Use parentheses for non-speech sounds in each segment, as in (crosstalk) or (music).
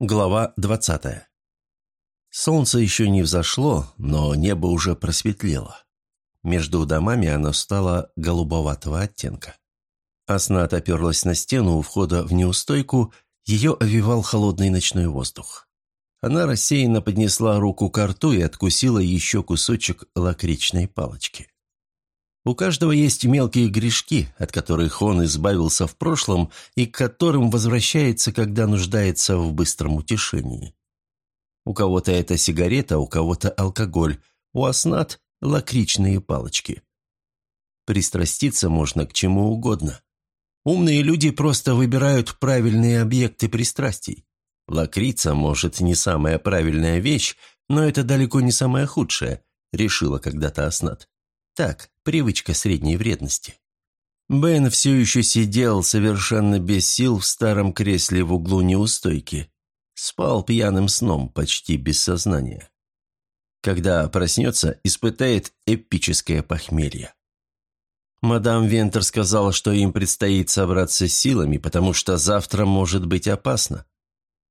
Глава 20. Солнце еще не взошло, но небо уже просветлело. Между домами оно стало голубоватого оттенка. Аснат оперлась на стену у входа в неустойку, ее овивал холодный ночной воздух. Она рассеянно поднесла руку к рту и откусила еще кусочек лакричной палочки. У каждого есть мелкие грешки, от которых он избавился в прошлом и к которым возвращается, когда нуждается в быстром утешении. У кого-то это сигарета, у кого-то алкоголь, у оснат – лакричные палочки. Пристраститься можно к чему угодно. Умные люди просто выбирают правильные объекты пристрастий. Лакрица, может, не самая правильная вещь, но это далеко не самое худшее, решила когда-то Аснат. Так, привычка средней вредности. Бен все еще сидел совершенно без сил в старом кресле в углу неустойки. Спал пьяным сном, почти без сознания. Когда проснется, испытает эпическое похмелье. Мадам Вентер сказала, что им предстоит собраться силами, потому что завтра может быть опасно.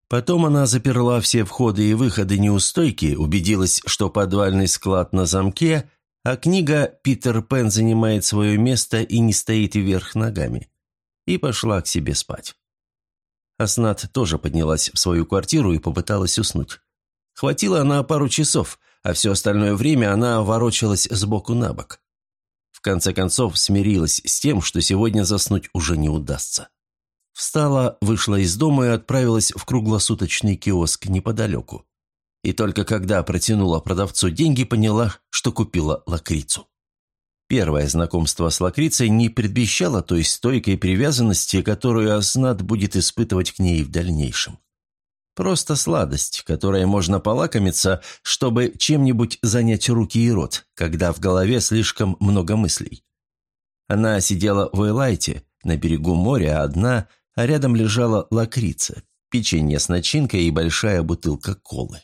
Потом она заперла все входы и выходы неустойки, убедилась, что подвальный склад на замке, а книга «Питер Пен занимает свое место и не стоит вверх ногами» и пошла к себе спать. Аснат тоже поднялась в свою квартиру и попыталась уснуть. Хватило на пару часов, а все остальное время она ворочалась сбоку на бок. В конце концов смирилась с тем, что сегодня заснуть уже не удастся. Встала, вышла из дома и отправилась в круглосуточный киоск неподалеку. И только когда протянула продавцу деньги, поняла, что купила лакрицу. Первое знакомство с лакрицей не предвещало той стойкой привязанности, которую Аснат будет испытывать к ней в дальнейшем. Просто сладость, которой можно полакомиться, чтобы чем-нибудь занять руки и рот, когда в голове слишком много мыслей. Она сидела в Элайте, на берегу моря, одна, а рядом лежала лакрица, печенье с начинкой и большая бутылка колы.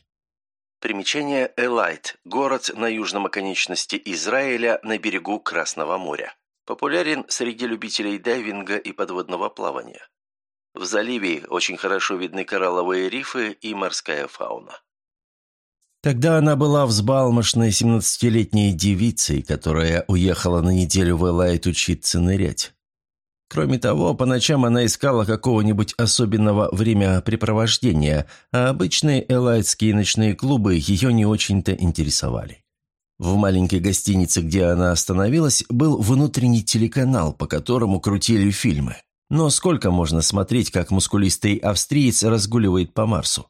Примечание Элайт – город на южном оконечности Израиля на берегу Красного моря. Популярен среди любителей дайвинга и подводного плавания. В заливе очень хорошо видны коралловые рифы и морская фауна. Тогда она была взбалмошной семнадцатилетней девицей, которая уехала на неделю в Элайт учиться нырять. Кроме того, по ночам она искала какого-нибудь особенного времяпрепровождения, а обычные элайтские ночные клубы ее не очень-то интересовали. В маленькой гостинице, где она остановилась, был внутренний телеканал, по которому крутили фильмы. Но сколько можно смотреть, как мускулистый австриец разгуливает по Марсу?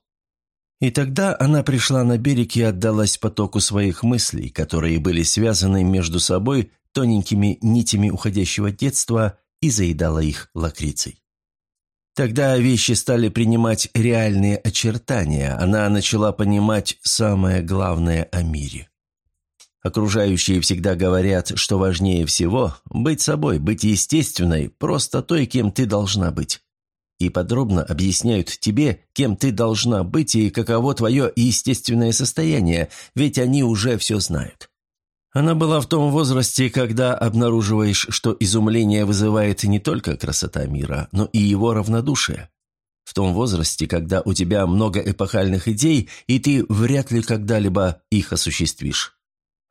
И тогда она пришла на берег и отдалась потоку своих мыслей, которые были связаны между собой тоненькими нитями уходящего детства и заедала их лакрицей. Тогда вещи стали принимать реальные очертания, она начала понимать самое главное о мире. Окружающие всегда говорят, что важнее всего – быть собой, быть естественной, просто той, кем ты должна быть. И подробно объясняют тебе, кем ты должна быть и каково твое естественное состояние, ведь они уже все знают. Она была в том возрасте, когда обнаруживаешь, что изумление вызывает не только красота мира, но и его равнодушие. В том возрасте, когда у тебя много эпохальных идей, и ты вряд ли когда-либо их осуществишь.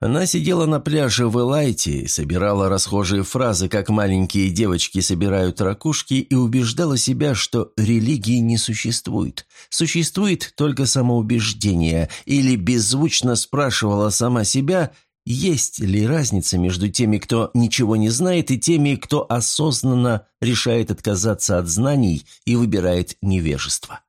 Она сидела на пляже в Элайте, собирала расхожие фразы, как маленькие девочки собирают ракушки, и убеждала себя, что религии не существует. Существует только самоубеждение, или беззвучно спрашивала сама себя – есть ли разница между теми, кто ничего не знает, и теми, кто осознанно решает отказаться от знаний и выбирает невежество?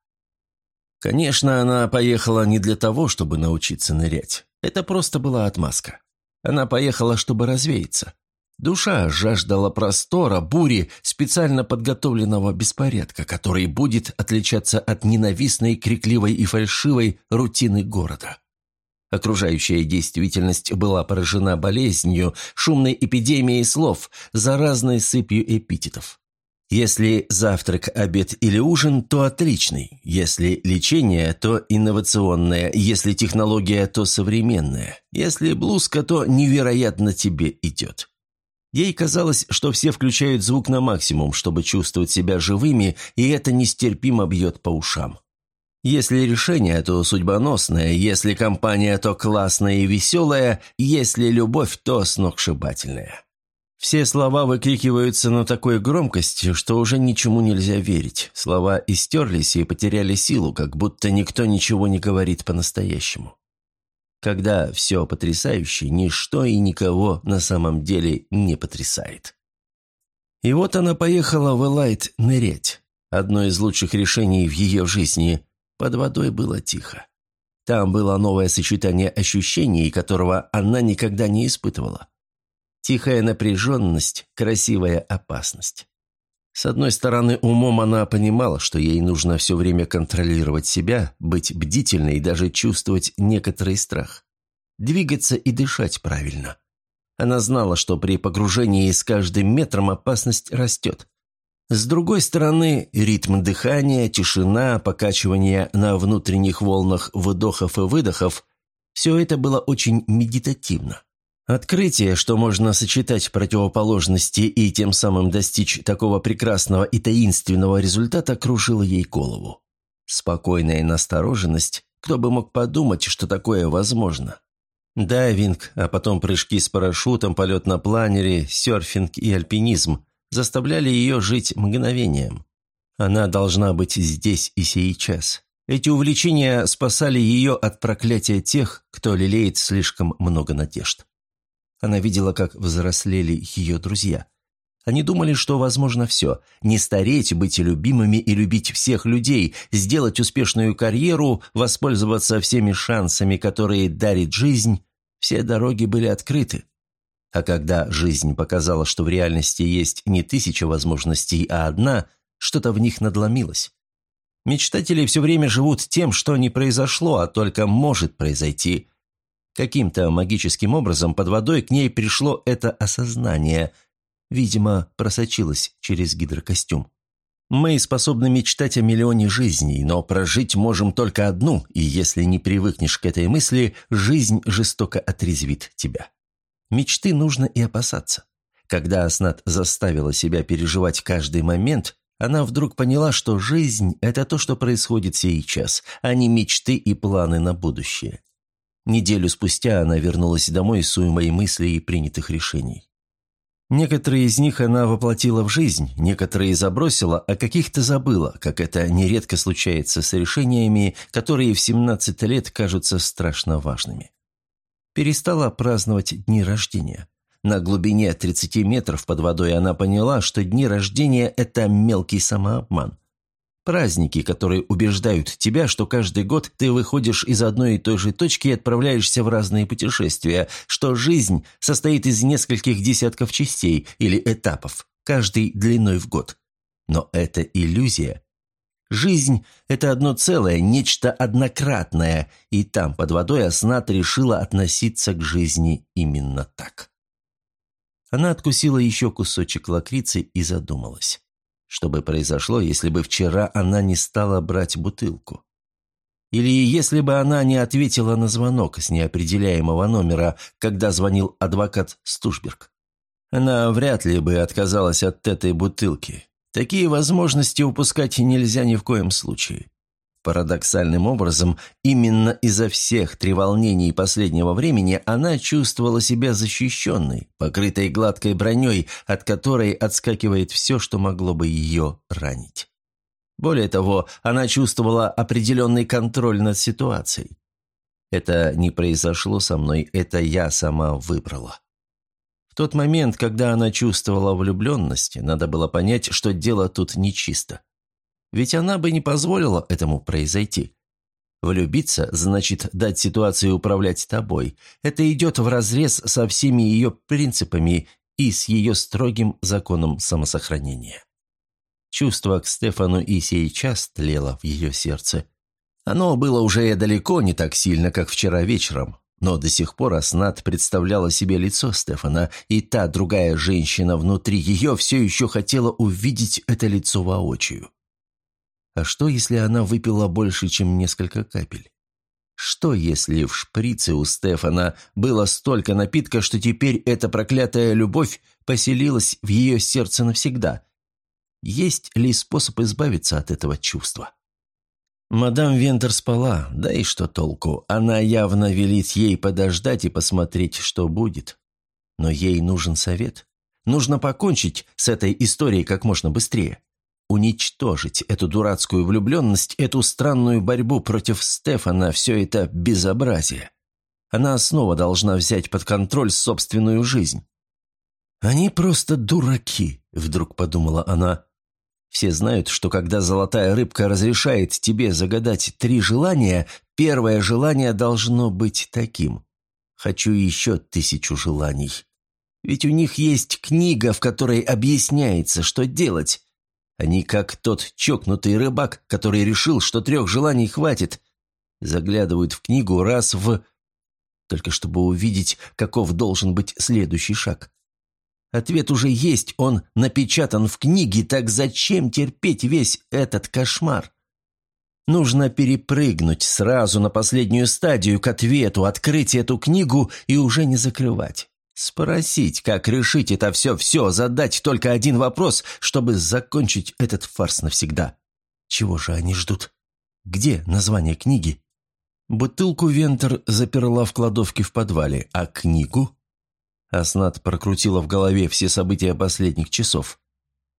Конечно, она поехала не для того, чтобы научиться нырять. Это просто была отмазка. Она поехала, чтобы развеяться. Душа жаждала простора, бури, специально подготовленного беспорядка, который будет отличаться от ненавистной, крикливой и фальшивой рутины города. Окружающая действительность была поражена болезнью, шумной эпидемией слов, заразной сыпью эпитетов. Если завтрак, обед или ужин, то отличный. Если лечение, то инновационное. Если технология, то современная. Если блузка, то невероятно тебе идет. Ей казалось, что все включают звук на максимум, чтобы чувствовать себя живыми, и это нестерпимо бьет по ушам. Если решение, то судьбоносное, если компания, то классная и веселая, если любовь, то сногсшибательная. Все слова выкрикиваются на такой громкости, что уже ничему нельзя верить. Слова истерлись и потеряли силу, как будто никто ничего не говорит по-настоящему. Когда все потрясающе, ничто и никого на самом деле не потрясает. И вот она поехала в Элайт нырять. Одно из лучших решений в ее жизни. Под водой было тихо. Там было новое сочетание ощущений, которого она никогда не испытывала. Тихая напряженность, красивая опасность. С одной стороны, умом она понимала, что ей нужно все время контролировать себя, быть бдительной и даже чувствовать некоторый страх. Двигаться и дышать правильно. Она знала, что при погружении с каждым метром опасность растет. С другой стороны, ритм дыхания, тишина, покачивание на внутренних волнах вдохов и выдохов – все это было очень медитативно. Открытие, что можно сочетать противоположности и тем самым достичь такого прекрасного и таинственного результата, кружило ей голову. Спокойная настороженность, кто бы мог подумать, что такое возможно. Дайвинг, а потом прыжки с парашютом, полет на планере, серфинг и альпинизм заставляли ее жить мгновением. Она должна быть здесь и сейчас. Эти увлечения спасали ее от проклятия тех, кто лелеет слишком много надежд. Она видела, как взрослели ее друзья. Они думали, что возможно все. Не стареть, быть любимыми и любить всех людей, сделать успешную карьеру, воспользоваться всеми шансами, которые дарит жизнь. Все дороги были открыты. А когда жизнь показала, что в реальности есть не тысяча возможностей, а одна, что-то в них надломилось. Мечтатели все время живут тем, что не произошло, а только может произойти. Каким-то магическим образом под водой к ней пришло это осознание. Видимо, просочилось через гидрокостюм. Мы способны мечтать о миллионе жизней, но прожить можем только одну, и если не привыкнешь к этой мысли, жизнь жестоко отрезвит тебя. Мечты нужно и опасаться. Когда Аснат заставила себя переживать каждый момент, она вдруг поняла, что жизнь – это то, что происходит сейчас, а не мечты и планы на будущее. Неделю спустя она вернулась домой с уймой мыслей и принятых решений. Некоторые из них она воплотила в жизнь, некоторые забросила, а каких-то забыла, как это нередко случается с решениями, которые в 17 лет кажутся страшно важными. Перестала праздновать дни рождения. На глубине 30 метров под водой она поняла, что дни рождения – это мелкий самообман. Праздники, которые убеждают тебя, что каждый год ты выходишь из одной и той же точки и отправляешься в разные путешествия, что жизнь состоит из нескольких десятков частей или этапов, каждый длиной в год. Но это иллюзия. Жизнь – это одно целое, нечто однократное, и там, под водой, Аснат решила относиться к жизни именно так. Она откусила еще кусочек лакрицы и задумалась. Что бы произошло, если бы вчера она не стала брать бутылку? Или если бы она не ответила на звонок с неопределяемого номера, когда звонил адвокат Стушберг? Она вряд ли бы отказалась от этой бутылки. Такие возможности упускать нельзя ни в коем случае. Парадоксальным образом, именно из-за всех треволнений последнего времени она чувствовала себя защищенной, покрытой гладкой броней, от которой отскакивает все, что могло бы ее ранить. Более того, она чувствовала определенный контроль над ситуацией. Это не произошло со мной, это я сама выбрала. В тот момент, когда она чувствовала влюбленность, надо было понять, что дело тут нечисто. Ведь она бы не позволила этому произойти. Влюбиться значит дать ситуации управлять тобой. Это идет вразрез со всеми ее принципами и с ее строгим законом самосохранения. Чувство к Стефану и сейчас тлело в ее сердце. Оно было уже далеко не так сильно, как вчера вечером, но до сих пор Аснат представляла себе лицо Стефана, и та другая женщина внутри ее все еще хотела увидеть это лицо воочию. А что, если она выпила больше, чем несколько капель? Что, если в шприце у Стефана было столько напитка, что теперь эта проклятая любовь поселилась в ее сердце навсегда? Есть ли способ избавиться от этого чувства? Мадам Вентер спала, да и что толку? Она явно велит ей подождать и посмотреть, что будет. Но ей нужен совет. Нужно покончить с этой историей как можно быстрее. Уничтожить эту дурацкую влюбленность, эту странную борьбу против Стефана, все это безобразие. Она снова должна взять под контроль собственную жизнь. «Они просто дураки», — вдруг подумала она. Все знают, что когда золотая рыбка разрешает тебе загадать три желания, первое желание должно быть таким. Хочу еще тысячу желаний. Ведь у них есть книга, в которой объясняется, что делать. Они как тот чокнутый рыбак, который решил, что трех желаний хватит. Заглядывают в книгу раз в... Только чтобы увидеть, каков должен быть следующий шаг. Ответ уже есть, он напечатан в книге, так зачем терпеть весь этот кошмар? Нужно перепрыгнуть сразу на последнюю стадию к ответу, открыть эту книгу и уже не закрывать. Спросить, как решить это все-все, задать только один вопрос, чтобы закончить этот фарс навсегда. Чего же они ждут? Где название книги? Бутылку Вентер заперла в кладовке в подвале, а книгу Аснат прокрутила в голове все события последних часов.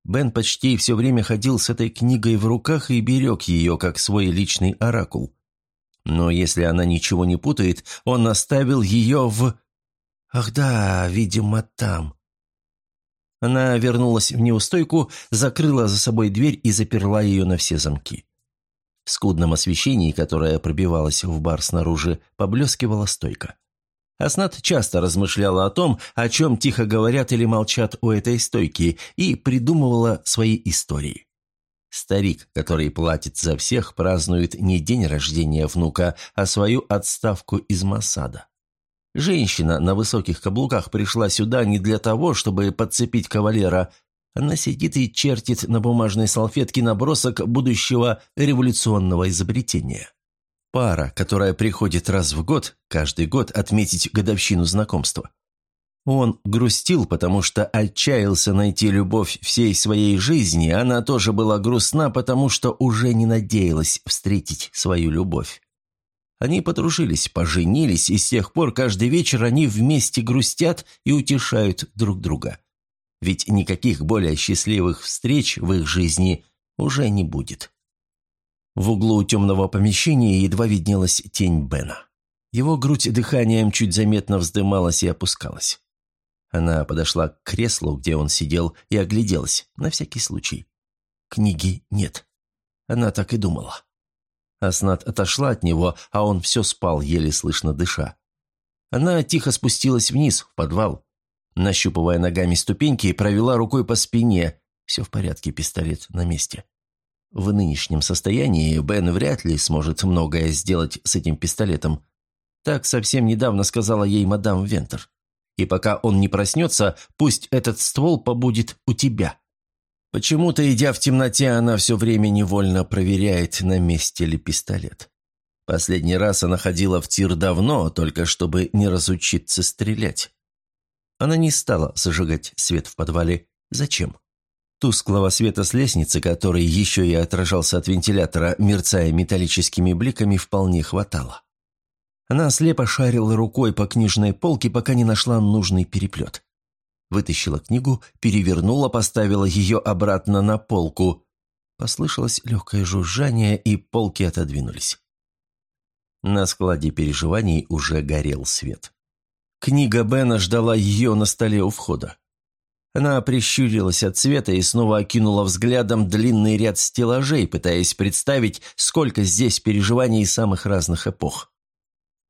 Бен почти все время ходил с этой книгой в руках и берег ее, как свой личный оракул. Но если она ничего не путает, он оставил ее в... Ах да, видимо, там. Она вернулась в неустойку, закрыла за собой дверь и заперла ее на все замки. В скудном освещении, которое пробивалось в бар снаружи, поблескивала стойка. Аснат часто размышляла о том, о чем тихо говорят или молчат у этой стойки, и придумывала свои истории. Старик, который платит за всех, празднует не день рождения внука, а свою отставку из Масада. Женщина на высоких каблуках пришла сюда не для того, чтобы подцепить кавалера. Она сидит и чертит на бумажной салфетке набросок будущего революционного изобретения. Пара, которая приходит раз в год, каждый год отметить годовщину знакомства. Он грустил, потому что отчаялся найти любовь всей своей жизни, она тоже была грустна, потому что уже не надеялась встретить свою любовь. Они подружились, поженились, и с тех пор каждый вечер они вместе грустят и утешают друг друга. Ведь никаких более счастливых встреч в их жизни уже не будет. В углу темного помещения едва виднелась тень Бена. Его грудь дыханием чуть заметно вздымалась и опускалась. Она подошла к креслу, где он сидел, и огляделась, на всякий случай. Книги нет. Она так и думала. Аснат отошла от него, а он все спал, еле слышно дыша. Она тихо спустилась вниз, в подвал. Нащупывая ногами ступеньки, провела рукой по спине. Все в порядке, пистолет на месте. В нынешнем состоянии Бен вряд ли сможет многое сделать с этим пистолетом. Так совсем недавно сказала ей мадам Вентер. И пока он не проснется, пусть этот ствол побудет у тебя. Почему-то, идя в темноте, она все время невольно проверяет, на месте ли пистолет. Последний раз она ходила в тир давно, только чтобы не разучиться стрелять. Она не стала зажигать свет в подвале. Зачем? Тусклого света с лестницы, который еще и отражался от вентилятора, мерцая металлическими бликами, вполне хватало. Она слепо шарила рукой по книжной полке, пока не нашла нужный переплет. Вытащила книгу, перевернула, поставила ее обратно на полку. Послышалось легкое жужжание, и полки отодвинулись. На складе переживаний уже горел свет. Книга Бена ждала ее на столе у входа. Она прищурилась от света и снова окинула взглядом длинный ряд стеллажей, пытаясь представить, сколько здесь переживаний самых разных эпох.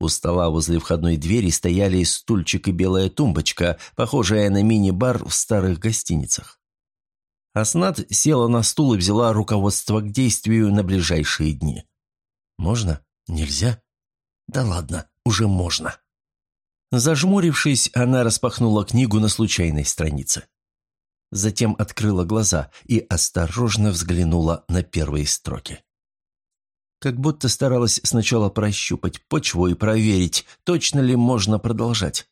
У стола возле входной двери стояли стульчик и белая тумбочка, похожая на мини-бар в старых гостиницах. Аснат села на стул и взяла руководство к действию на ближайшие дни. «Можно? Нельзя? Да ладно, уже можно». Зажмурившись, она распахнула книгу на случайной странице. Затем открыла глаза и осторожно взглянула на первые строки. Как будто старалась сначала прощупать почву и проверить, точно ли можно продолжать.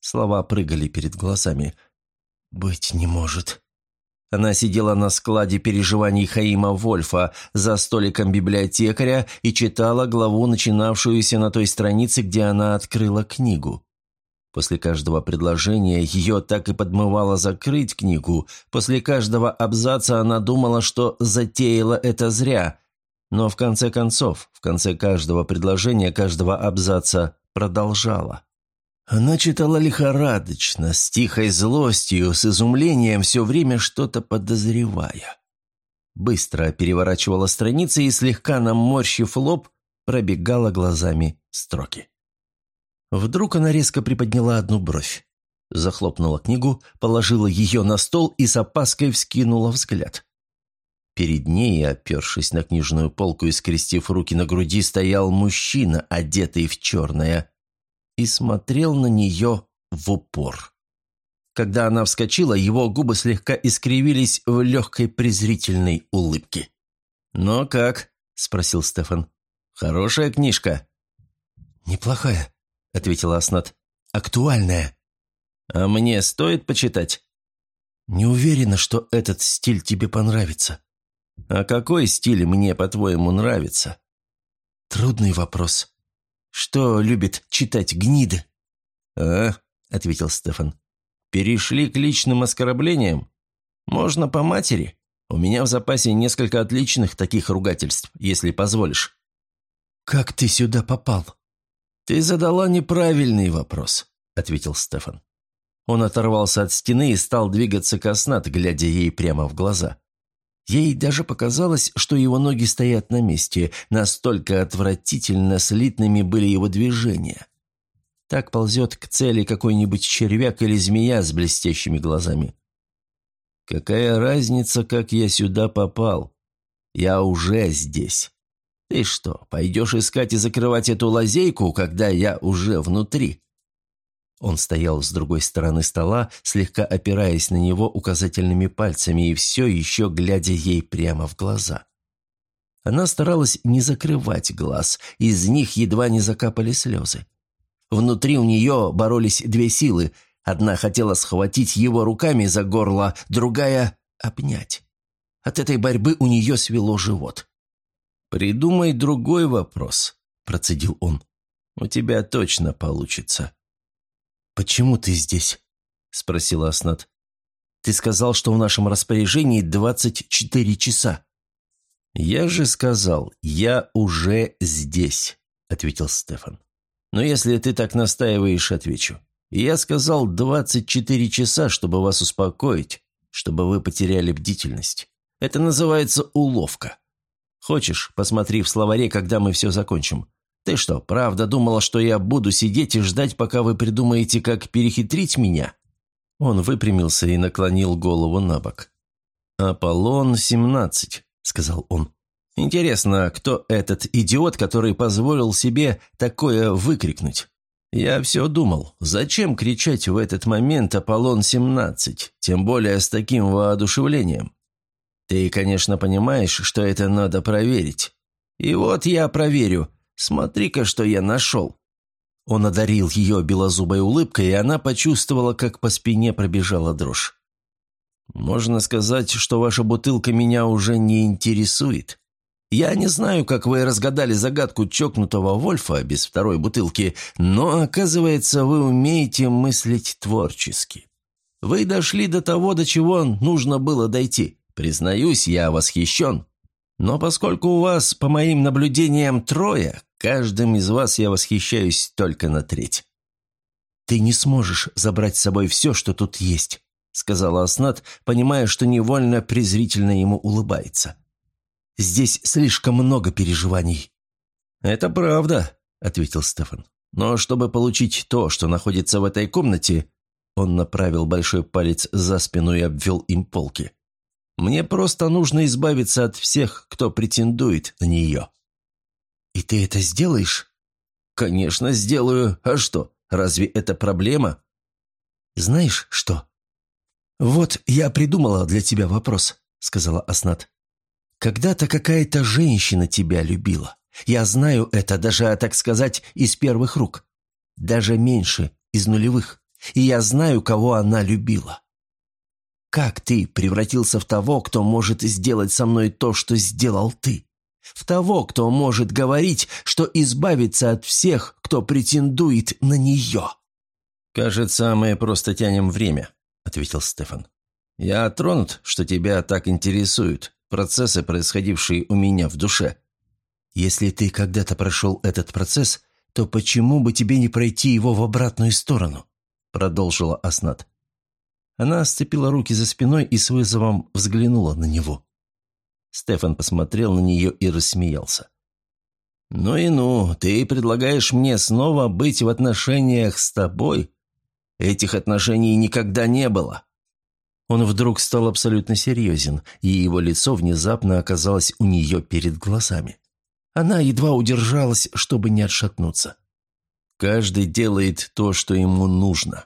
Слова прыгали перед глазами. «Быть не может». Она сидела на складе переживаний Хаима Вольфа за столиком библиотекаря и читала главу, начинавшуюся на той странице, где она открыла книгу. После каждого предложения ее так и подмывало закрыть книгу, после каждого абзаца она думала, что затеяла это зря, но в конце концов, в конце каждого предложения, каждого абзаца продолжала. Она читала лихорадочно, с тихой злостью, с изумлением, все время что-то подозревая. Быстро переворачивала страницы и, слегка наморщив лоб, пробегала глазами строки. Вдруг она резко приподняла одну бровь. Захлопнула книгу, положила ее на стол и с опаской вскинула взгляд. Перед ней, опершись на книжную полку и скрестив руки на груди, стоял мужчина, одетый в черное, и смотрел на нее в упор. Когда она вскочила, его губы слегка искривились в легкой презрительной улыбке. «Но как?» – спросил Стефан. «Хорошая книжка?» «Неплохая», – ответила Аснат. «Актуальная». «А мне стоит почитать?» «Не уверена, что этот стиль тебе понравится». «А какой стиль мне, по-твоему, нравится?» «Трудный вопрос. Что любит читать гниды?» «А?» – ответил Стефан. «Перешли к личным оскорблениям? Можно по матери. У меня в запасе несколько отличных таких ругательств, если позволишь». «Как ты сюда попал?» «Ты задала неправильный вопрос», – ответил Стефан. Он оторвался от стены и стал двигаться ко снат, глядя ей прямо в глаза. Ей даже показалось, что его ноги стоят на месте, настолько отвратительно слитными были его движения. Так ползет к цели какой-нибудь червяк или змея с блестящими глазами. «Какая разница, как я сюда попал? Я уже здесь. Ты что, пойдешь искать и закрывать эту лазейку, когда я уже внутри?» Он стоял с другой стороны стола, слегка опираясь на него указательными пальцами и все еще глядя ей прямо в глаза. Она старалась не закрывать глаз, из них едва не закапали слезы. Внутри у нее боролись две силы. Одна хотела схватить его руками за горло, другая — обнять. От этой борьбы у нее свело живот. «Придумай другой вопрос», — процедил он. «У тебя точно получится». «Почему ты здесь?» – спросила Аснат. «Ты сказал, что в нашем распоряжении двадцать четыре часа». «Я же сказал, я уже здесь», – ответил Стефан. «Но если ты так настаиваешь, отвечу. Я сказал двадцать четыре часа, чтобы вас успокоить, чтобы вы потеряли бдительность. Это называется уловка. Хочешь, посмотри в словаре, когда мы все закончим. «Ты что, правда думала, что я буду сидеть и ждать, пока вы придумаете, как перехитрить меня?» Он выпрямился и наклонил голову на бок. «Аполлон-17», — сказал он. «Интересно, кто этот идиот, который позволил себе такое выкрикнуть?» Я все думал, зачем кричать в этот момент «Аполлон-17», тем более с таким воодушевлением? Ты, конечно, понимаешь, что это надо проверить. И вот я проверю, Смотри-ка, что я нашел!» Он одарил ее белозубой улыбкой, и она почувствовала, как по спине пробежала дрожь. «Можно сказать, что ваша бутылка меня уже не интересует. Я не знаю, как вы разгадали загадку чокнутого Вольфа без второй бутылки, но, оказывается, вы умеете мыслить творчески. Вы дошли до того, до чего нужно было дойти. Признаюсь, я восхищен. Но поскольку у вас, по моим наблюдениям, трое, каждым из вас я восхищаюсь только на треть». «Ты не сможешь забрать с собой все, что тут есть», — сказала Аснат, понимая, что невольно презрительно ему улыбается. «Здесь слишком много переживаний». «Это правда», — ответил Стефан. «Но чтобы получить то, что находится в этой комнате...» Он направил большой палец за спину и обвел им полки. Мне просто нужно избавиться от всех, кто претендует на нее». «И ты это сделаешь?» «Конечно, сделаю. А что, разве это проблема?» «Знаешь что?» «Вот я придумала для тебя вопрос», — сказала Аснат. «Когда-то какая-то женщина тебя любила. Я знаю это даже, так сказать, из первых рук. Даже меньше, из нулевых. И я знаю, кого она любила. Как ты превратился в того, кто может сделать со мной то, что сделал ты? В того, кто может говорить, что избавится от всех, кто претендует на нее?» «Кажется, мы просто тянем время», — ответил Стефан. «Я тронут, что тебя так интересуют процессы, происходившие у меня в душе. Если ты когда-то прошел этот процесс, то почему бы тебе не пройти его в обратную сторону?» — продолжила Аснат. Она сцепила руки за спиной и с вызовом взглянула на него. Стефан посмотрел на нее и рассмеялся. «Ну и ну, ты предлагаешь мне снова быть в отношениях с тобой? Этих отношений никогда не было». Он вдруг стал абсолютно серьезен, и его лицо внезапно оказалось у нее перед глазами. Она едва удержалась, чтобы не отшатнуться. «Каждый делает то, что ему нужно.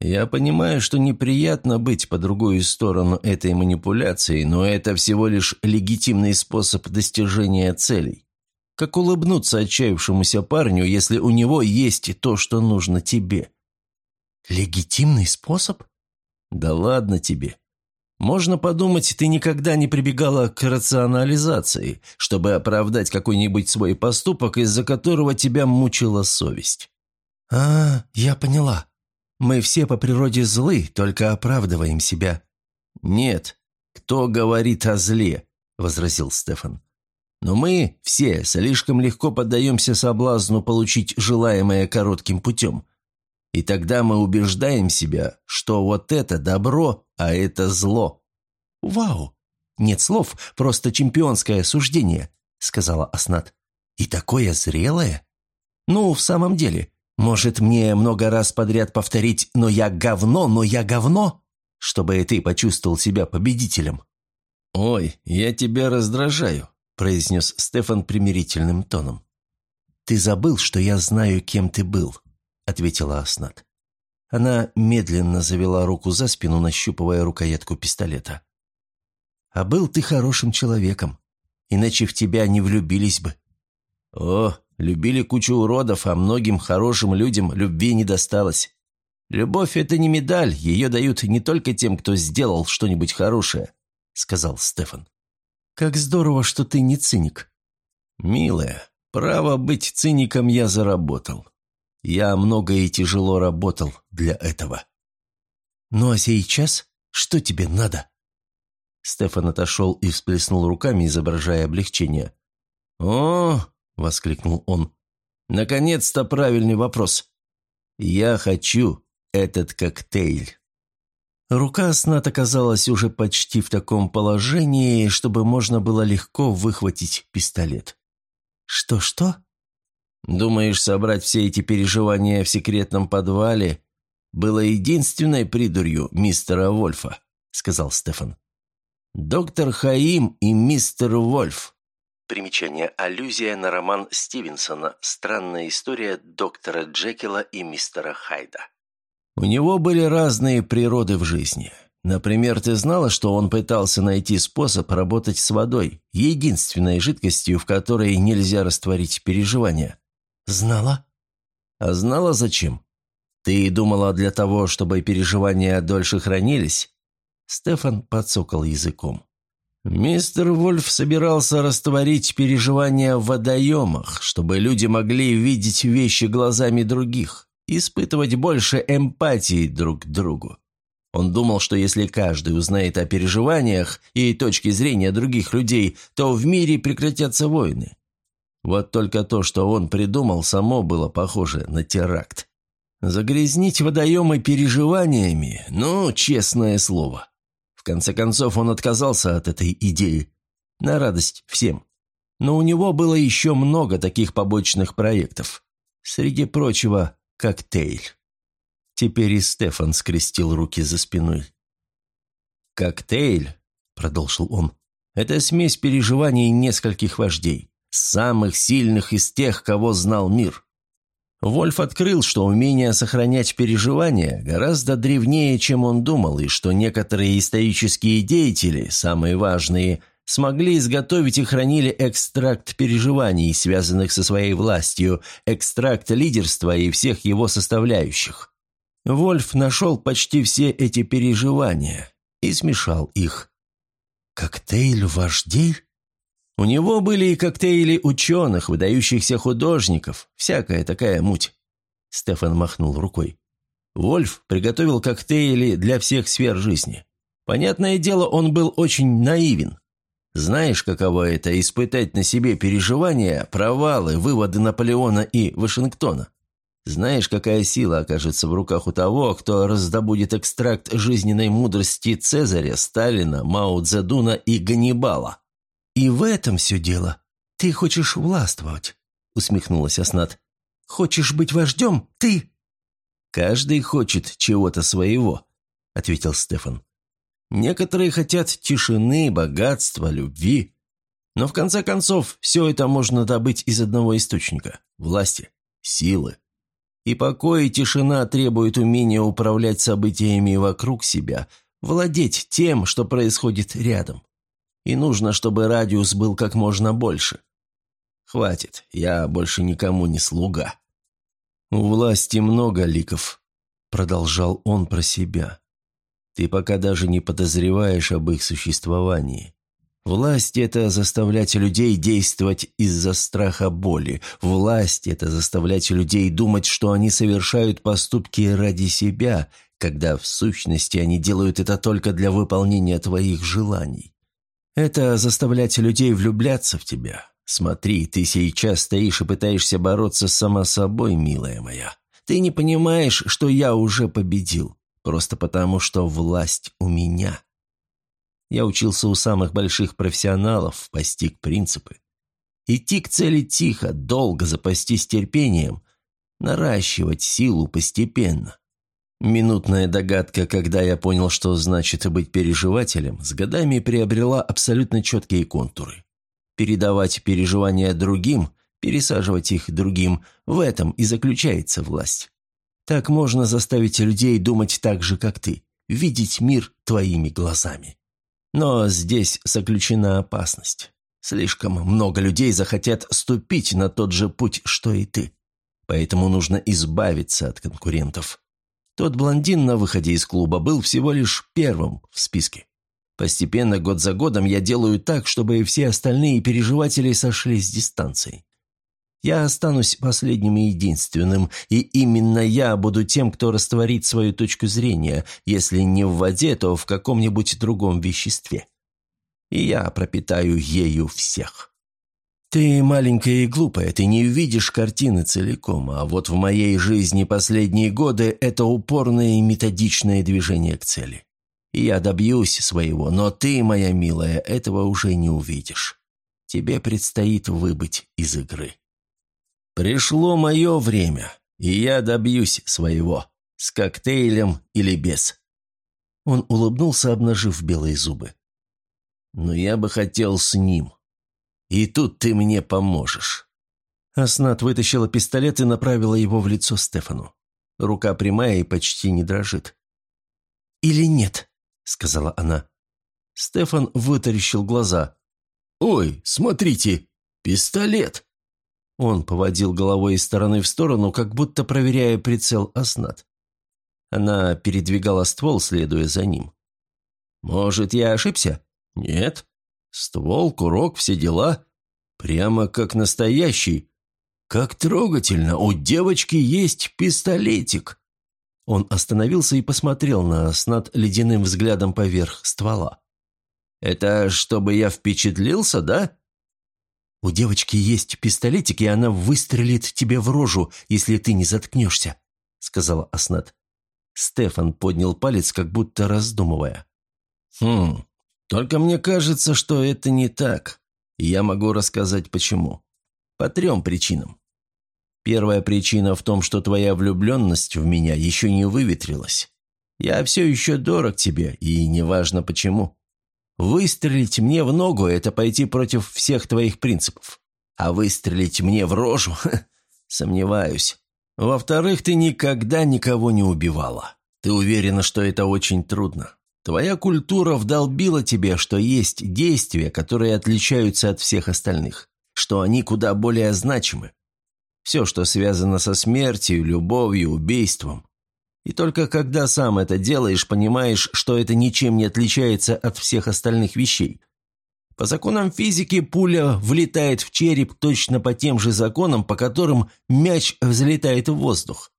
Я понимаю, что неприятно быть по другую сторону этой манипуляции, но это всего лишь легитимный способ достижения целей. Как улыбнуться отчаявшемуся парню, если у него есть то, что нужно тебе?» «Легитимный способ?» «Да ладно тебе. Можно подумать, ты никогда не прибегала к рационализации, чтобы оправдать какой-нибудь свой поступок, из-за которого тебя мучила совесть». «А, я поняла. Мы все по природе злы, только оправдываем себя». «Нет. Кто говорит о зле?» – возразил Стефан. «Но мы все слишком легко поддаемся соблазну получить желаемое коротким путем. И тогда мы убеждаем себя, что вот это добро, а это зло. «Вау! Нет слов, просто чемпионское суждение», — сказала Аснат. «И такое зрелое? Ну, в самом деле, может, мне много раз подряд повторить «но я говно, но я говно», чтобы ты почувствовал себя победителем?» «Ой, я тебя раздражаю», — произнес Стефан примирительным тоном. «Ты забыл, что я знаю, кем ты был», — ответила Аснат. Она медленно завела руку за спину, нащупывая рукоятку пистолета. «А был ты хорошим человеком, иначе в тебя не влюбились бы». «О, любили кучу уродов, а многим хорошим людям любви не досталось. Любовь — это не медаль, ее дают не только тем, кто сделал что-нибудь хорошее», — сказал Стефан. «Как здорово, что ты не циник». «Милая, право быть циником я заработал. Я много и тяжело работал для этого. Ну а сейчас что тебе надо?» Стефан отошел и всплеснул руками, изображая облегчение. «О!» — воскликнул он. «Наконец-то правильный вопрос. Я хочу этот коктейль». Рука Снат оказалась уже почти в таком положении, чтобы можно было легко выхватить пистолет. «Что-что?» Думаешь, собрать все эти переживания в секретном подвале было единственной придурью мистера Вольфа?» – сказал Стефан. «Доктор Хаим и мистер Вольф». Примечание аллюзия на роман Стивенсона «Странная история доктора Джекила и мистера Хайда». У него были разные природы в жизни. Например, ты знала, что он пытался найти способ работать с водой, единственной жидкостью, в которой нельзя растворить переживания. «Знала?» «А знала зачем? Ты думала для того, чтобы переживания дольше хранились?» Стефан подсокал языком. Мистер Вольф собирался растворить переживания в водоемах, чтобы люди могли видеть вещи глазами других, испытывать больше эмпатии друг к другу. Он думал, что если каждый узнает о переживаниях и точке зрения других людей, то в мире прекратятся войны. Вот только то, что он придумал, само было похоже на теракт. Загрязнить водоемы переживаниями, ну, честное слово. Конце концов, он отказался от этой идеи. На радость всем. Но у него было еще много таких побочных проектов. Среди прочего, коктейль. Теперь и Стефан скрестил руки за спиной. «Коктейль», — продолжил он, — «это смесь переживаний нескольких вождей самых сильных из тех, кого знал мир. Вольф открыл, что умение сохранять переживания гораздо древнее, чем он думал, и что некоторые исторические деятели, самые важные, смогли изготовить и хранили экстракт переживаний, связанных со своей властью, экстракт лидерства и всех его составляющих. Вольф нашел почти все эти переживания, и смешал их. «Коктейль вождей?» У него были и коктейли ученых, выдающихся художников, всякая такая муть. Стефан махнул рукой. Вольф приготовил коктейли для всех сфер жизни. Понятное дело, он был очень наивен. Знаешь, каково это – испытать на себе переживания, провалы, выводы Наполеона и Вашингтона? Знаешь, какая сила окажется в руках у того, кто раздобудет экстракт жизненной мудрости Цезаря, Сталина, Мао Цзэдуна и Ганнибала? «И в этом все дело. Ты хочешь властвовать», — усмехнулась Аснат. «Хочешь быть вождем? Ты!» «Каждый хочет чего-то своего», — ответил Стефан. «Некоторые хотят тишины, богатства, любви. Но в конце концов, все это можно добыть из одного источника – власти, силы. И покой и тишина требуют умения управлять событиями вокруг себя, владеть тем, что происходит рядом и нужно, чтобы радиус был как можно больше. Хватит, я больше никому не слуга. У власти много ликов, продолжал он про себя. Ты пока даже не подозреваешь об их существовании. Власть – это заставлять людей действовать из-за страха боли. Власть – это заставлять людей думать, что они совершают поступки ради себя, когда в сущности они делают это только для выполнения твоих желаний. Это заставлять людей влюбляться в тебя. Смотри, ты сейчас стоишь и пытаешься бороться сама собой, милая моя. Ты не понимаешь, что я уже победил, просто потому что власть у меня. Я учился у самых больших профессионалов, постиг принципы. Идти к цели тихо, долго запастись терпением, наращивать силу постепенно. Минутная догадка, когда я понял, что значит быть переживателем, с годами приобрела абсолютно четкие контуры. Передавать переживания другим, пересаживать их другим – в этом и заключается власть. Так можно заставить людей думать так же, как ты, видеть мир твоими глазами. Но здесь заключена опасность. Слишком много людей захотят ступить на тот же путь, что и ты. Поэтому нужно избавиться от конкурентов. Тот блондин на выходе из клуба был всего лишь первым в списке. Постепенно, год за годом, я делаю так, чтобы все остальные переживатели сошли с дистанции. Я останусь последним и единственным, и именно я буду тем, кто растворит свою точку зрения, если не в воде, то в каком-нибудь другом веществе. И я пропитаю ею всех. «Ты маленькая и глупая, ты не видишь картины целиком, а вот в моей жизни последние годы это упорное и методичное движение к цели. Я добьюсь своего, но ты, моя милая, этого уже не увидишь. Тебе предстоит выбыть из игры. Пришло мое время, и я добьюсь своего, с коктейлем или без». Он улыбнулся, обнажив белые зубы. «Но я бы хотел с ним». И тут ты мне поможешь». Аснат вытащила пистолет и направила его в лицо Стефану. Рука прямая и почти не дрожит. «Или нет?» — сказала она. Стефан вытаращил глаза. «Ой, смотрите, пистолет!» Он поводил головой из стороны в сторону, как будто проверяя прицел Аснат. Она передвигала ствол, следуя за ним. «Может, я ошибся?» «Нет. Ствол, курок, все дела. Прямо как настоящий. Как трогательно, у девочки есть пистолетик. Он остановился и посмотрел на нас над ледяным взглядом поверх ствола. «Это чтобы я впечатлился, да?» «У девочки есть пистолетик, и она выстрелит тебе в рожу, если ты не заткнешься», — сказала Аснат. Стефан поднял палец, как будто раздумывая. «Хм, только мне кажется, что это не так. И я могу рассказать почему. По трем причинам. Первая причина в том, что твоя влюбленность в меня еще не выветрилась. Я все еще дорог тебе, и неважно почему. Выстрелить мне в ногу – это пойти против всех твоих принципов. А выстрелить мне в рожу – (laughs) сомневаюсь. Во-вторых, ты никогда никого не убивала. Ты уверена, что это очень трудно. Твоя культура вдолбила тебе, что есть действия, которые отличаются от всех остальных, что они куда более значимы. Все, что связано со смертью, любовью, убийством. И только когда сам это делаешь, понимаешь, что это ничем не отличается от всех остальных вещей. По законам физики пуля влетает в череп точно по тем же законам, по которым мяч взлетает в воздух.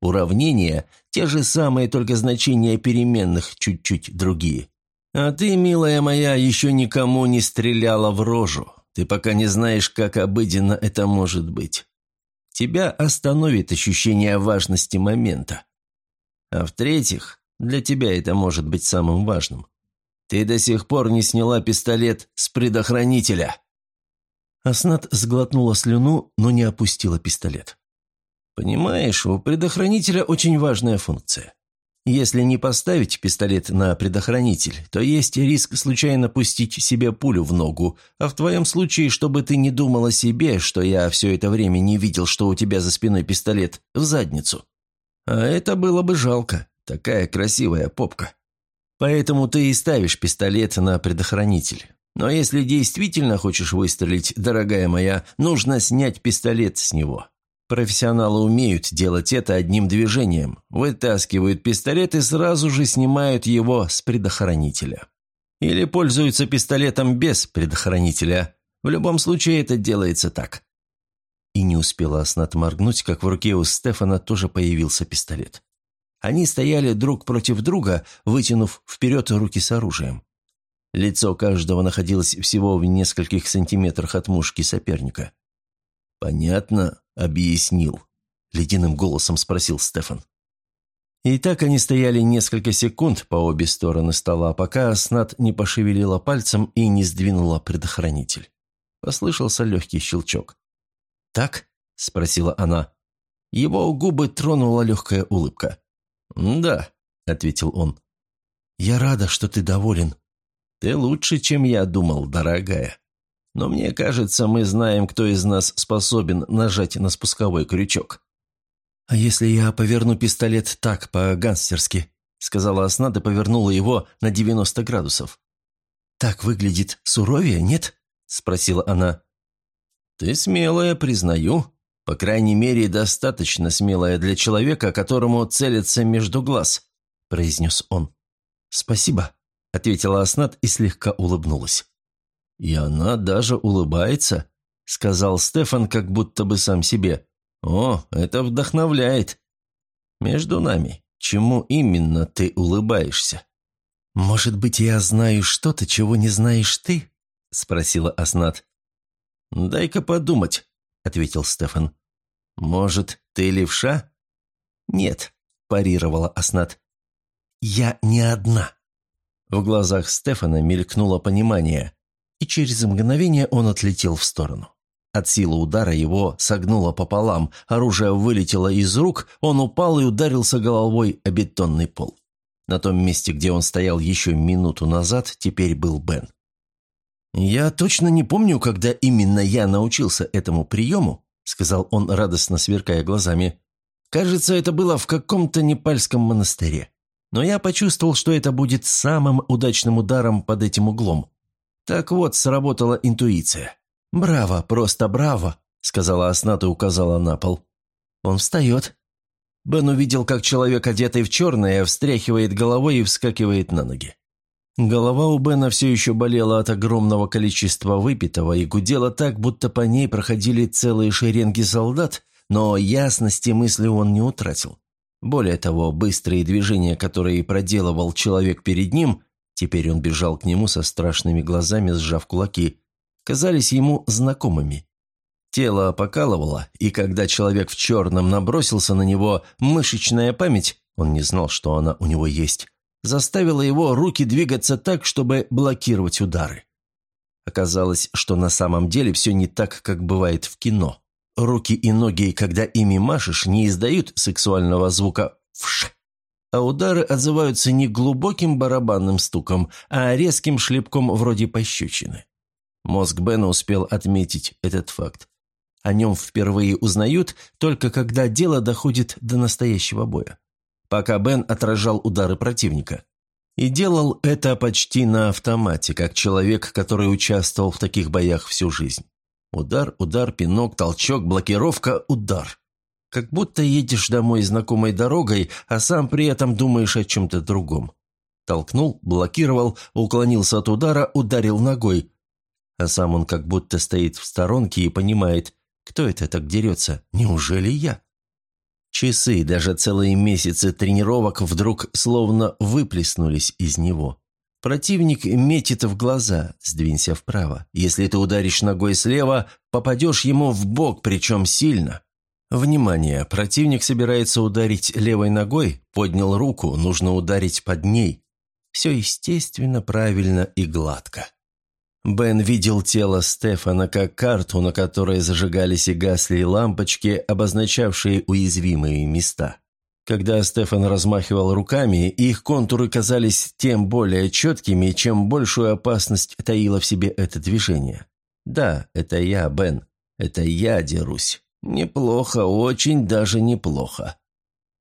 Уравнения – те же самые, только значения переменных чуть-чуть другие. А ты, милая моя, еще никому не стреляла в рожу. Ты пока не знаешь, как обыденно это может быть. Тебя остановит ощущение важности момента. А в-третьих, для тебя это может быть самым важным. Ты до сих пор не сняла пистолет с предохранителя». Аснат сглотнула слюну, но не опустила пистолет. «Понимаешь, у предохранителя очень важная функция. Если не поставить пистолет на предохранитель, то есть риск случайно пустить себе пулю в ногу, а в твоем случае, чтобы ты не думал о себе, что я все это время не видел, что у тебя за спиной пистолет, в задницу. А это было бы жалко, такая красивая попка. Поэтому ты и ставишь пистолет на предохранитель. Но если действительно хочешь выстрелить, дорогая моя, нужно снять пистолет с него. Профессионалы умеют делать это одним движением. Вытаскивают пистолет и сразу же снимают его с предохранителя. Или пользуются пистолетом без предохранителя. В любом случае это делается так. И не успела Аснат моргнуть, как в руке у Стефана тоже появился пистолет. Они стояли друг против друга, вытянув вперед руки с оружием. Лицо каждого находилось всего в нескольких сантиметрах от мушки соперника. «Понятно», — объяснил. Ледяным голосом спросил Стефан. И так они стояли несколько секунд по обе стороны стола, пока Снат не пошевелила пальцем и не сдвинула предохранитель. Послышался легкий щелчок. «Так?» – спросила она. Его губы тронула легкая улыбка. «Да», – ответил он. «Я рада, что ты доволен. Ты лучше, чем я думал, дорогая». Но мне кажется, мы знаем, кто из нас способен нажать на спусковой крючок». «А если я поверну пистолет так, по-гангстерски?» — сказала Аснат и повернула его на 90 градусов. «Так выглядит суровее, нет?» — спросила она. «Ты смелая, признаю. По крайней мере, достаточно смелая для человека, которому целится между глаз», — произнес он. «Спасибо», — ответила Аснат и слегка улыбнулась. «И она даже улыбается», — сказал Стефан, как будто бы сам себе. «О, это вдохновляет. Между нами, чему именно ты улыбаешься?» «Может быть, я знаю что-то, чего не знаешь ты?» — спросила Аснат. «Дай-ка подумать», — ответил Стефан. «Может, ты левша?» «Нет», — парировала Аснат. «Я не одна». В глазах Стефана мелькнуло понимание и через мгновение он отлетел в сторону. От силы удара его согнуло пополам, оружие вылетело из рук, он упал и ударился головой о бетонный пол. На том месте, где он стоял еще минуту назад, теперь был Бен. «Я точно не помню, когда именно я научился этому приему», сказал он, радостно сверкая глазами. «Кажется, это было в каком-то непальском монастыре. Но я почувствовал, что это будет самым удачным ударом под этим углом. Так вот, сработала интуиция. «Браво, просто браво», — сказала Аснат и указала на пол. «Он встает». Бен увидел, как человек, одетый в черное, встряхивает головой и вскакивает на ноги. Голова у Бена все еще болела от огромного количества выпитого и гудела так, будто по ней проходили целые шеренги солдат, но ясности мысли он не утратил. Более того, быстрые движения, которые проделывал человек перед ним, Теперь он бежал к нему со страшными глазами, сжав кулаки. Казались ему знакомыми. Тело покалывало, и когда человек в черном набросился на него, мышечная память, он не знал, что она у него есть, заставила его руки двигаться так, чтобы блокировать удары. Оказалось, что на самом деле все не так, как бывает в кино. Руки и ноги, когда ими машешь, не издают сексуального звука «вш», а удары отзываются не глубоким барабанным стуком, а резким шлепком вроде пощечины. Мозг Бена успел отметить этот факт. О нем впервые узнают только когда дело доходит до настоящего боя. Пока Бен отражал удары противника. И делал это почти на автомате, как человек, который участвовал в таких боях всю жизнь. Удар, удар, пинок, толчок, блокировка, удар. Как будто едешь домой знакомой дорогой, а сам при этом думаешь о чем-то другом. Толкнул, блокировал, уклонился от удара, ударил ногой. А сам он как будто стоит в сторонке и понимает, кто это так дерется, неужели я? Часы, даже целые месяцы тренировок вдруг словно выплеснулись из него. Противник метит в глаза, сдвинься вправо. Если ты ударишь ногой слева, попадешь ему в бок, причем сильно. Внимание! Противник собирается ударить левой ногой, поднял руку, нужно ударить под ней. Все естественно, правильно и гладко. Бен видел тело Стефана как карту, на которой зажигались и гасли лампочки, обозначавшие уязвимые места. Когда Стефан размахивал руками, их контуры казались тем более четкими, чем большую опасность таило в себе это движение. «Да, это я, Бен. Это я дерусь. Неплохо, очень даже неплохо».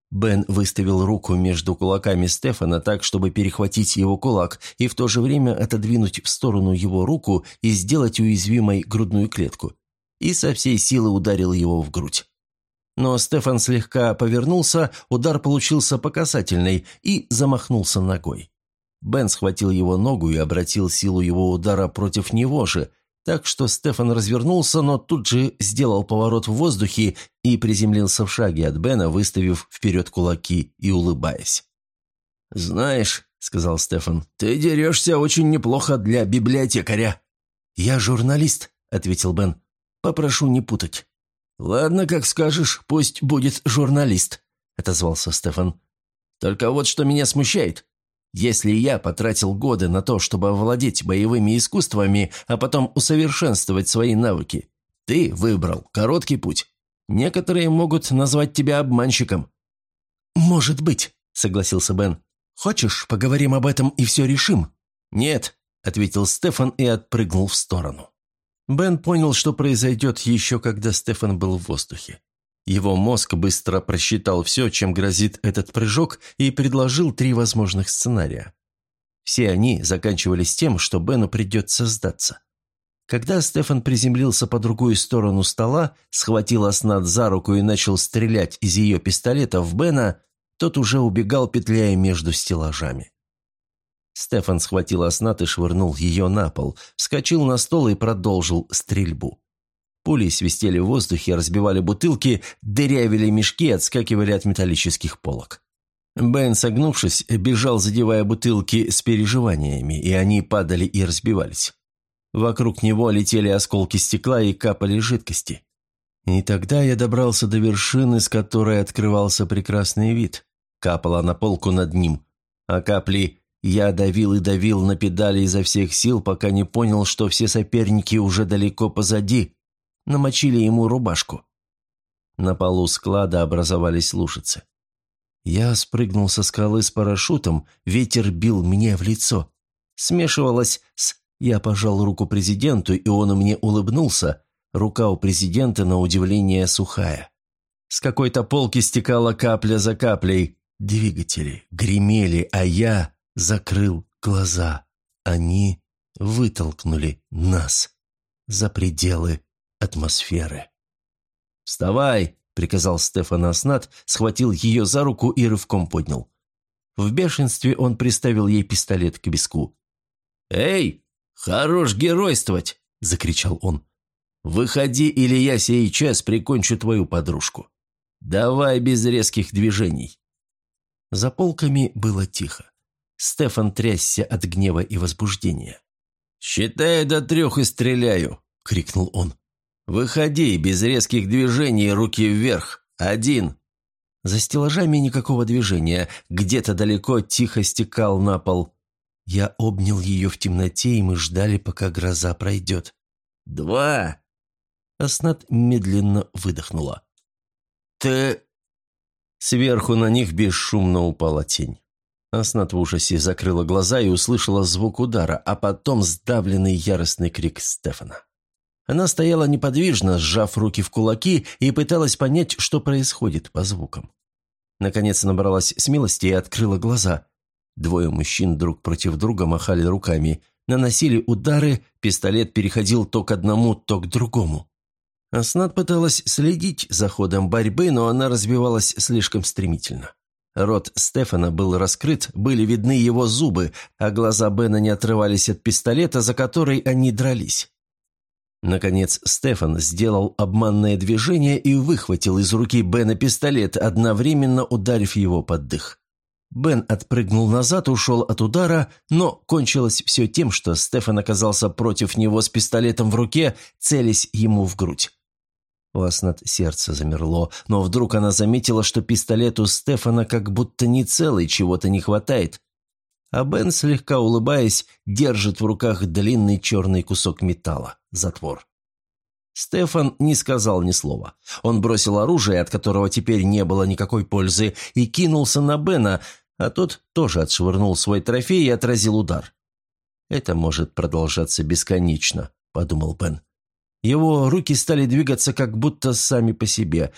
Бен выставил руку между кулаками Стефана так, чтобы перехватить его кулак и в то же время отодвинуть в сторону его руку и сделать уязвимой грудную клетку. И со всей силы ударил его в грудь. Но Стефан слегка повернулся, удар получился по касательной и замахнулся ногой. Бен схватил его ногу и обратил силу его удара против него же, так что Стефан развернулся, но тут же сделал поворот в воздухе и приземлился в шаге от Бена, выставив вперед кулаки и улыбаясь. «Знаешь», — сказал Стефан, — «ты дерешься очень неплохо для библиотекаря». «Я журналист», — ответил Бен. «Попрошу не путать». «Ладно, как скажешь, пусть будет журналист», — отозвался Стефан. «Только вот что меня смущает. Если я потратил годы на то, чтобы овладеть боевыми искусствами, а потом усовершенствовать свои навыки, ты выбрал короткий путь. Некоторые могут назвать тебя обманщиком». «Может быть», — согласился Бен. «Хочешь, поговорим об этом и все решим?» «Нет», — ответил Стефан и отпрыгнул в сторону. Бен понял, что произойдет еще когда Стефан был в воздухе. Его мозг быстро просчитал все, чем грозит этот прыжок, и предложил три возможных сценария. Все они заканчивались тем, что Бену придется сдаться. Когда Стефан приземлился по другую сторону стола, схватил Аснат за руку и начал стрелять из ее пистолета в Бена, тот уже убегал, петляя между стеллажами. Стефан схватил Аснат и швырнул ее на пол, вскочил на стол и продолжил стрельбу. Пули свистели в воздухе, разбивали бутылки, дырявили мешки, отскакивали от металлических полок. Бен, согнувшись, бежал, задевая бутылки с переживаниями, и они падали и разбивались. Вокруг него летели осколки стекла и капали жидкости. И тогда я добрался до вершины, с которой открывался прекрасный вид. Капала на полку над ним, а капли я давил и давил на педали изо всех сил, пока не понял, что все соперники уже далеко позади, намочили ему рубашку. На полу склада образовались лужицы. Я спрыгнул со скалы с парашютом, ветер бил мне в лицо. Смешивалось с «я пожал руку президенту, и он мне улыбнулся», рука у президента на удивление сухая. С какой-то полки стекала капля за каплей. Двигатели гремели, а я закрыл глаза. Они вытолкнули нас за пределы атмосферы. «Вставай!» – приказал Стефан Аснат, схватил ее за руку и рывком поднял. В бешенстве он приставил ей пистолет к виску. «Эй, хорош геройствовать!» – закричал он. «Выходи, или я сейчас прикончу твою подружку. Давай без резких движений». За полками было тихо. Стефан трясся от гнева и возбуждения. «Считай до трех и стреляю!» – крикнул он. «Выходи, без резких движений, руки вверх. Один». За стеллажами никакого движения. Где-то далеко тихо стекал на пол. Я обнял ее в темноте, и мы ждали, пока гроза пройдет. «Два!» Аснат медленно выдохнула. «Ты...» Сверху на них бесшумно упала тень. Аснат в ужасе закрыла глаза и услышала звук удара, а потом сдавленный яростный крик Стефана. Она стояла неподвижно, сжав руки в кулаки и пыталась понять, что происходит по звукам. Наконец набралась смелости и открыла глаза. Двое мужчин друг против друга махали руками, наносили удары, пистолет переходил то к одному, то к другому. Аснат пыталась следить за ходом борьбы, но она разбивалась слишком стремительно. Рот Стефана был раскрыт, были видны его зубы, а глаза Бена не отрывались от пистолета, за который они дрались. Наконец Стефан сделал обманное движение и выхватил из руки Бена пистолет, одновременно ударив его под дых. Бен отпрыгнул назад, ушел от удара, но кончилось все тем, что Стефан оказался против него с пистолетом в руке, целясь ему в грудь. У Аснат сердце замерло, но вдруг она заметила, что пистолет у Стефана как будто не целый, чего-то не хватает. А Бен, слегка улыбаясь, держит в руках длинный черный кусок металла, затвор. Стефан не сказал ни слова. Он бросил оружие, от которого теперь не было никакой пользы, и кинулся на Бена, а тот тоже отшвырнул свой трофей и отразил удар. «Это может продолжаться бесконечно», — подумал Бен. Его руки стали двигаться как будто сами по себе.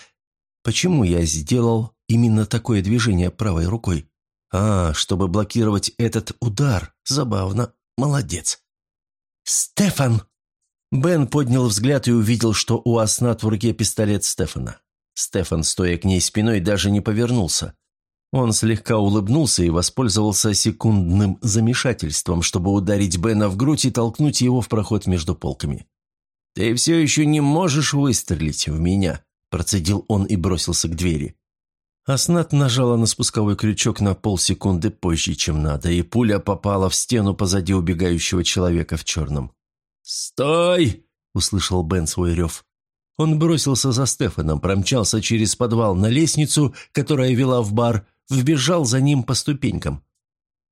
Почему я сделал именно такое движение правой рукой? А, чтобы блокировать этот удар. Забавно. Молодец. «Стефан!» Бен поднял взгляд и увидел, что у Аснат в руке пистолет Стефана. Стефан, стоя к ней спиной, даже не повернулся. Он слегка улыбнулся и воспользовался секундным замешательством, чтобы ударить Бена в грудь и толкнуть его в проход между полками. «Ты все еще не можешь выстрелить в меня», – процедил он и бросился к двери. Аснат нажала на спусковой крючок на полсекунды позже, чем надо, и пуля попала в стену позади убегающего человека в черном. «Стой!» – услышал Бен свой рев. Он бросился за Стефаном, промчался через подвал на лестницу, которая вела в бар, вбежал за ним по ступенькам.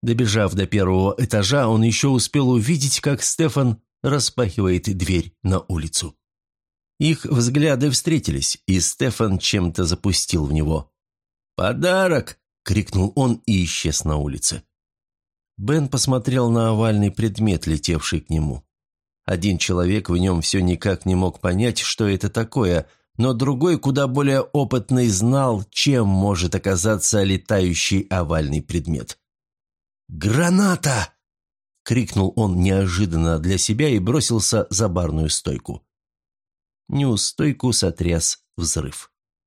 Добежав до первого этажа, он еще успел увидеть, как Стефан распахивает дверь на улицу. Их взгляды встретились, и Стефан чем-то запустил в него. «Подарок!» – крикнул он и исчез на улице. Бен посмотрел на овальный предмет, летевший к нему. Один человек в нем все никак не мог понять, что это такое, но другой, куда более опытный, знал, чем может оказаться летающий овальный предмет. «Граната!» — крикнул он неожиданно для себя и бросился за барную стойку. Неустойку сотряс взрыв.